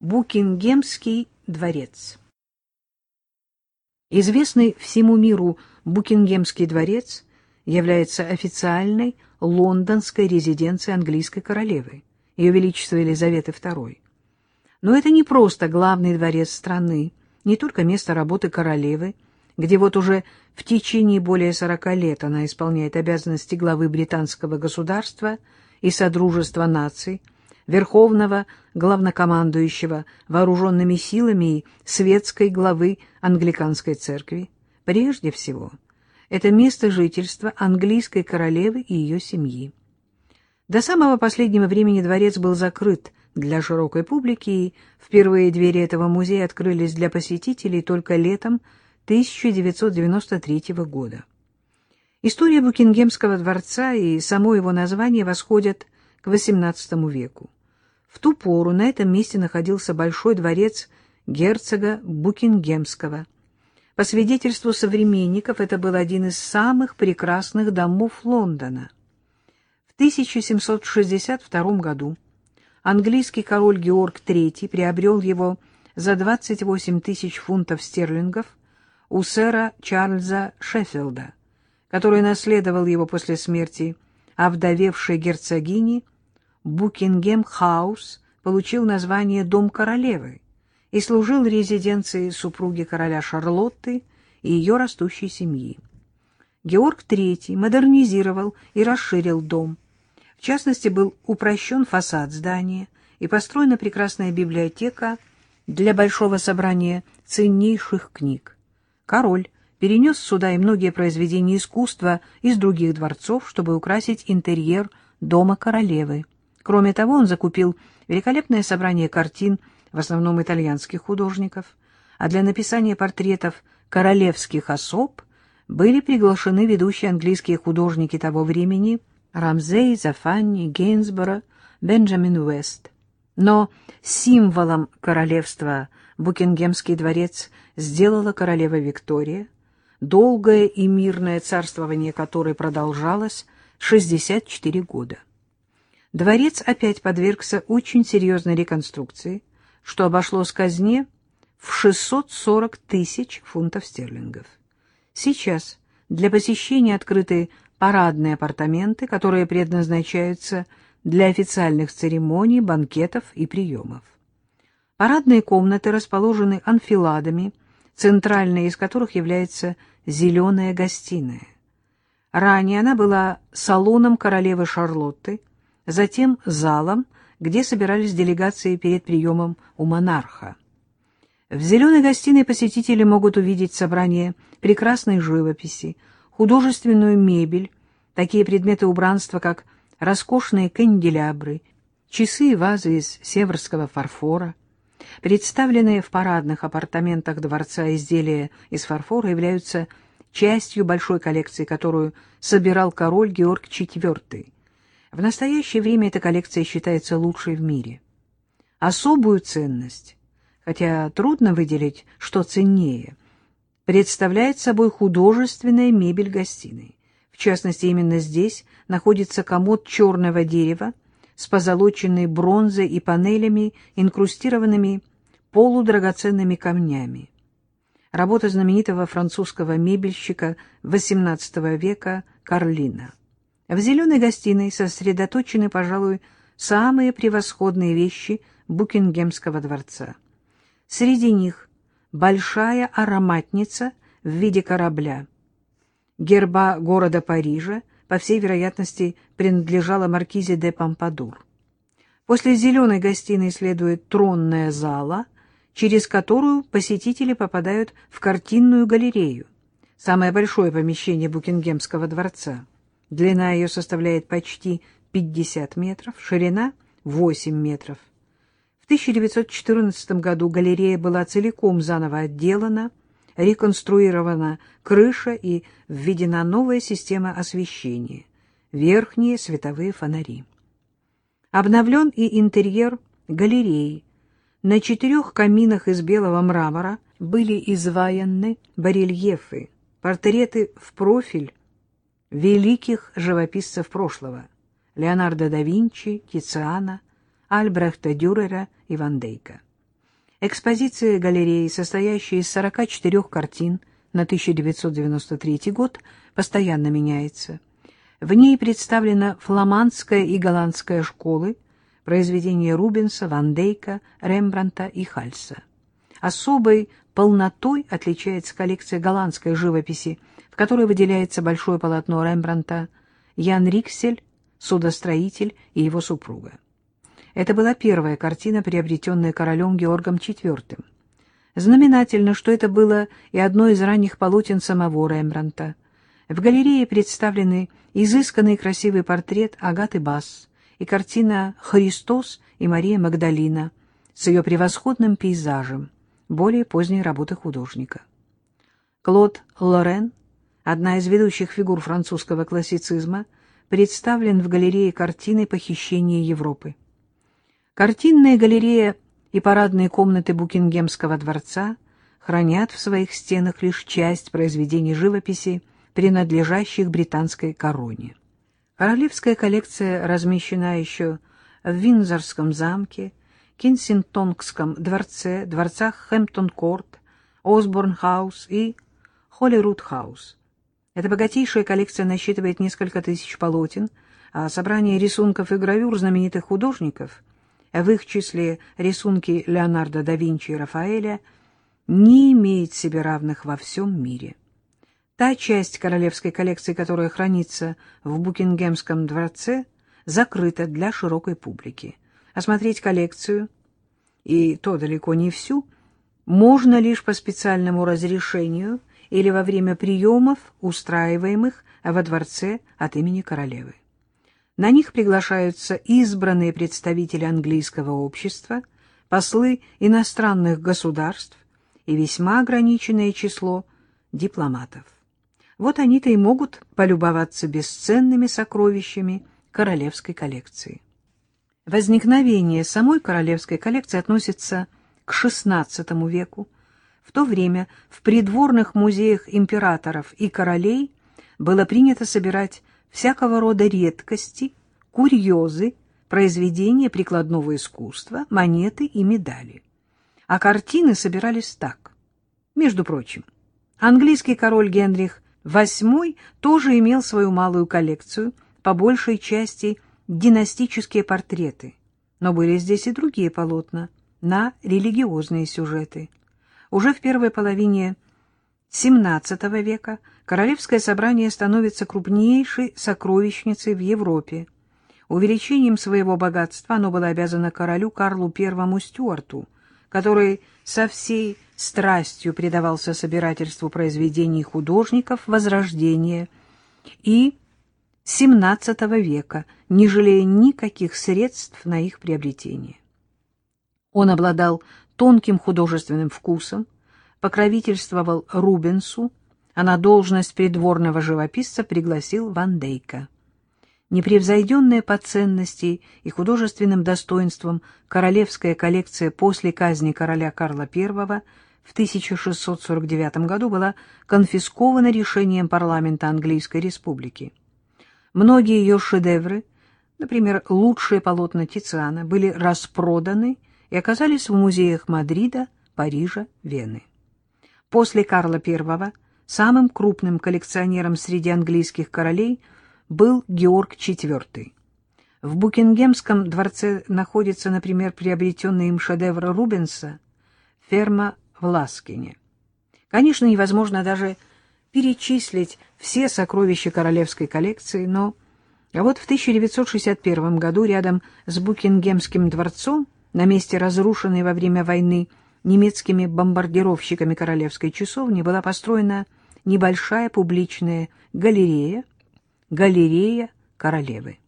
Букингемский дворец Известный всему миру Букингемский дворец является официальной лондонской резиденцией английской королевы, Ее Величества Елизаветы II. Но это не просто главный дворец страны, не только место работы королевы, где вот уже в течение более 40 лет она исполняет обязанности главы британского государства и Содружества наций, верховного главнокомандующего вооруженными силами и светской главы англиканской церкви. Прежде всего, это место жительства английской королевы и ее семьи. До самого последнего времени дворец был закрыт для широкой публики, и впервые двери этого музея открылись для посетителей только летом 1993 года. История Букингемского дворца и само его название восходят к XVIII веку. В ту пору на этом месте находился большой дворец герцога Букингемского. По свидетельству современников, это был один из самых прекрасных домов Лондона. В 1762 году английский король Георг III приобрел его за 28 тысяч фунтов стерлингов у сэра Чарльза Шеффилда, который наследовал его после смерти овдовевшей герцогини Букингем-хаус получил название «Дом королевы» и служил резиденцией супруги короля Шарлотты и ее растущей семьи. Георг III модернизировал и расширил дом. В частности, был упрощен фасад здания и построена прекрасная библиотека для большого собрания ценнейших книг. Король перенес сюда и многие произведения искусства из других дворцов, чтобы украсить интерьер дома королевы. Кроме того, он закупил великолепное собрание картин, в основном итальянских художников, а для написания портретов королевских особ были приглашены ведущие английские художники того времени Рамзей, Зафанни, Гейнсборо, Бенджамин Уэст. Но символом королевства Букингемский дворец сделала королева Виктория, долгое и мирное царствование которой продолжалось 64 года. Дворец опять подвергся очень серьезной реконструкции, что обошлось казне в 640 тысяч фунтов стерлингов. Сейчас для посещения открыты парадные апартаменты, которые предназначаются для официальных церемоний, банкетов и приемов. Парадные комнаты расположены анфиладами, центральной из которых является зеленая гостиная. Ранее она была салоном королевы Шарлотты, затем залом, где собирались делегации перед приемом у монарха. В зеленой гостиной посетители могут увидеть собрание прекрасной живописи, художественную мебель, такие предметы убранства, как роскошные канделябры, часы и вазы из северского фарфора. Представленные в парадных апартаментах дворца изделия из фарфора являются частью большой коллекции, которую собирал король Георг IV. В настоящее время эта коллекция считается лучшей в мире. Особую ценность, хотя трудно выделить, что ценнее, представляет собой художественная мебель гостиной. В частности, именно здесь находится комод черного дерева с позолоченной бронзой и панелями, инкрустированными полудрагоценными камнями. Работа знаменитого французского мебельщика XVIII века Карлина. В зеленой гостиной сосредоточены, пожалуй, самые превосходные вещи Букингемского дворца. Среди них большая ароматница в виде корабля. Герба города Парижа, по всей вероятности, принадлежала маркизе де Помпадур. После зеленой гостиной следует тронная зала, через которую посетители попадают в картинную галерею, самое большое помещение Букингемского дворца. Длина ее составляет почти 50 метров, ширина — 8 метров. В 1914 году галерея была целиком заново отделана, реконструирована крыша и введена новая система освещения, верхние световые фонари. Обновлен и интерьер галереи. На четырех каминах из белого мрамора были изваяны барельефы, портреты в профиль великих живописцев прошлого — Леонардо да Винчи, Тициана, Альбрехта Дюрера и Ван Дейка. Экспозиция галереи, состоящая из 44 картин на 1993 год, постоянно меняется. В ней представлена фламандская и голландская школы, произведения Рубенса, Ван Дейка, Рембранта и Хальса. Особой полнотой отличается коллекция голландской живописи, в которой выделяется большое полотно Рембранта «Ян Риксель, судостроитель и его супруга». Это была первая картина, приобретенная королем Георгом IV. Знаменательно, что это было и одно из ранних полотен самого Рембранта. В галерее представлены изысканный красивый портрет Агаты Басс и картина «Христос и Мария Магдалина» с ее превосходным пейзажем, более поздней работы художника. Клод Лорен, одна из ведущих фигур французского классицизма, представлен в галерее картины «Похищение Европы». Картинная галерея и парадные комнаты Букингемского дворца хранят в своих стенах лишь часть произведений живописи, принадлежащих британской короне. Королевская коллекция размещена еще в Виндзорском замке, Кенсингтонском дворце, дворцах Хэмптон-Корт, Осборн-хаус и Холлируд-хаус. Эта богатейшая коллекция насчитывает несколько тысяч полотен, а собрание рисунков и гравюр знаменитых художников — в их числе рисунки Леонардо да Винчи и Рафаэля, не имеет себе равных во всем мире. Та часть королевской коллекции, которая хранится в Букингемском дворце, закрыта для широкой публики. Осмотреть коллекцию, и то далеко не всю, можно лишь по специальному разрешению или во время приемов, устраиваемых во дворце от имени королевы. На них приглашаются избранные представители английского общества, послы иностранных государств и весьма ограниченное число дипломатов. Вот они-то и могут полюбоваться бесценными сокровищами королевской коллекции. Возникновение самой королевской коллекции относится к XVI веку. В то время в придворных музеях императоров и королей было принято собирать всякого рода редкости, курьезы, произведения прикладного искусства, монеты и медали. А картины собирались так. Между прочим, английский король Генрих VIII тоже имел свою малую коллекцию, по большей части династические портреты, но были здесь и другие полотна на религиозные сюжеты. Уже в первой половине XVII века Королевское собрание становится крупнейшей сокровищницей в Европе. Увеличением своего богатства оно было обязано королю Карлу I Стюарту, который со всей страстью предавался собирательству произведений художников Возрождения и XVII века, не жалея никаких средств на их приобретение. Он обладал тонким художественным вкусом, покровительствовал Рубенсу, а на должность придворного живописца пригласил Ван Дейка. Непревзойденная по ценности и художественным достоинствам королевская коллекция после казни короля Карла I в 1649 году была конфискована решением парламента Английской республики. Многие ее шедевры, например, лучшие полотна Тициана, были распроданы и оказались в музеях Мадрида, Парижа, Вены. После Карла I Самым крупным коллекционером среди английских королей был Георг IV. В Букингемском дворце находится, например, приобретенный им шедевр Рубенса «Ферма в Ласкине». Конечно, невозможно даже перечислить все сокровища королевской коллекции, но вот в 1961 году рядом с Букингемским дворцом на месте разрушенной во время войны немецкими бомбардировщиками королевской часовни была построена небольшая публичная галерея, галерея королевы.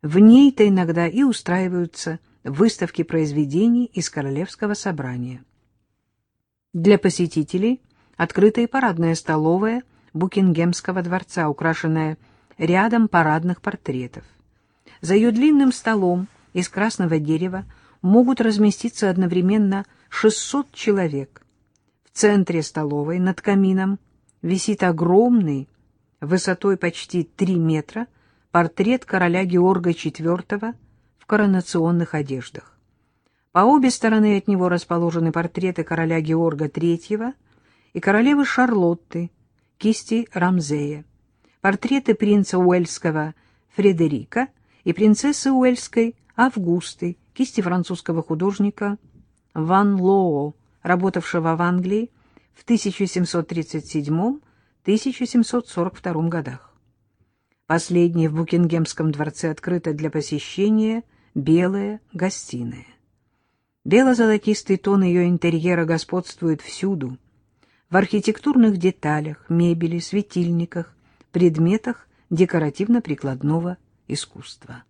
В ней-то иногда и устраиваются выставки произведений из королевского собрания. Для посетителей открыта и парадная столовая Букингемского дворца, украшенная рядом парадных портретов. За ее длинным столом из красного дерева могут разместиться одновременно 600 человек. В центре столовой над камином висит огромный, высотой почти три метра, портрет короля Георга IV в коронационных одеждах. По обе стороны от него расположены портреты короля Георга III и королевы Шарлотты, кисти Рамзея, портреты принца Уэльского Фредерика и принцессы Уэльской Августы, кисти французского художника Ван Лоо, работавшего в Англии в 1737-1742 годах. Последнее в Букингемском дворце открыто для посещения белая гостиная. Бело-золотистый тон ее интерьера господствует всюду, в архитектурных деталях, мебели, светильниках, предметах декоративно-прикладного искусства.